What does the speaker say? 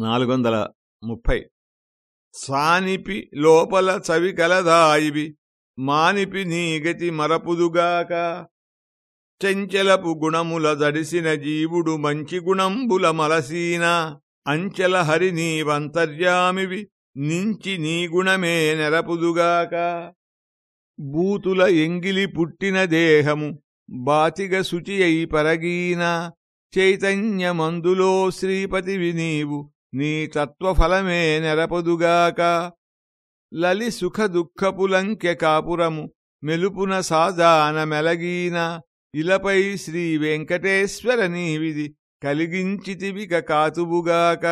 నాలుగు వందల ముప్పై. సానిపి లోపల చవి కలదాయివి మానిపి నీగతి మరపుదుగాక. చెంచెలపు గుణముల జడిసిన జీవుడు మంచి గుణంబుల మలసీన అంచెల హరి నీవంతర్యామివి నించి నీ గుణమే నెరపుదుగాక. బూతుల ఎంగిలి పుట్టిన దేహము బాతిగ శుచి అయి పరగీన చైతన్యమందులో శ్రీపతివి నీవు నీ తత్వఫలమే నెరపదుగాక. లలి సుఖ దుఃఖపులంకె కాపురము మెలుపున సాదాన మెలగీన. ఇలపై శ్రీ వెంకటేశ్వర నీవిది కలిగించితివిక కాతుబుగాక.